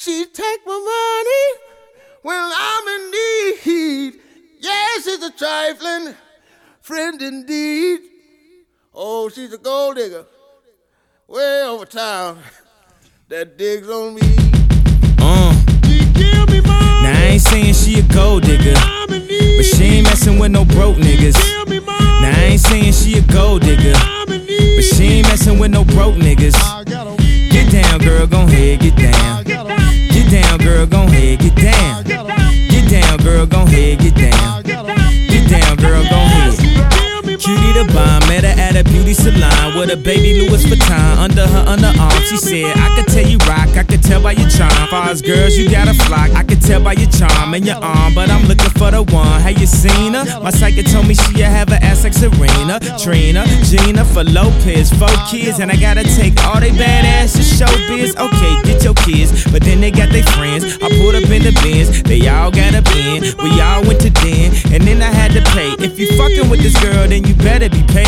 She take my money when I'm in need. Yes, she's a trifling friend indeed. Oh, she's a gold digger way over town that digs on me. Uh. Now I ain't saying she a gold digger, but she ain't messing with no broke niggas. Now I ain't saying she a gold digger, but she ain't messing with no broke niggas. Get down, girl, gon' head, with a baby Louis Vuitton under her underarm. She said, I could tell you rock, I could tell by your charm. Far girls, you got a flock, I could tell by your charm and your arm. But I'm looking for the one. Have you seen her? My psychic told me she have an ass like Serena, Trina, Gina for Lopez, four kids, and I gotta take all they badass to showbiz. Okay, get your kids, but then they got their friends. I pulled up in the bins, they all got a bin. We all went to den, and then I had to pay. If you fucking with this girl, then you better be paid.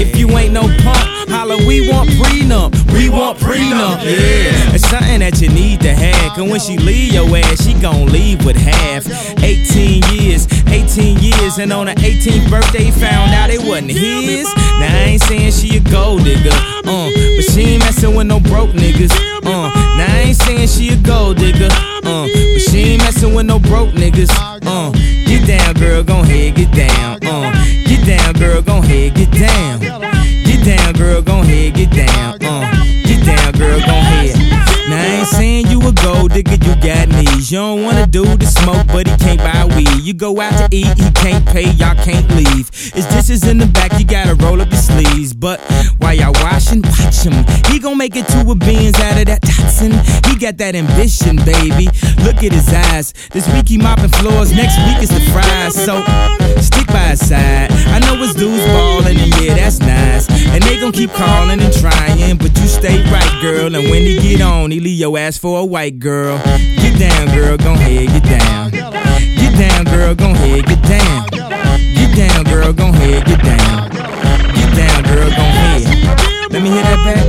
If you ain't no punk, holla, we want prenup. We want prenup, yeah. It's something that you need to have. Cause when she leave your ass, she gon' leave with half. 18 years, 18 years, and on her 18th birthday, found out it wasn't his. Now I ain't saying she a gold digger, uh, but she ain't messin' with no broke niggas, uh. Now I ain't saying she a gold digger, uh, but she ain't messing with no broke niggas, gold digger, you got knees. You don't wanna do the smoke, but he can't buy weed. You go out to eat, he can't pay, y'all can't leave. His dishes in the back, you gotta roll up your sleeves. But while y'all washing, watch him. He gon' make it to a beans out of that Datsun. He got that ambition, baby. Look at his eyes. This week he mopping floors, next week is the fries. So stick by his side. I know his dudes ballin', and yeah, that's nice. And they gon' keep calling and trying, girl. And when he get on, he leave your ass for a white girl. Get down, girl, go ahead, get down. Get down, girl, go ahead, get down. Get down, girl, go ahead, get down. Get down, girl, go ahead. Let me hear that bass.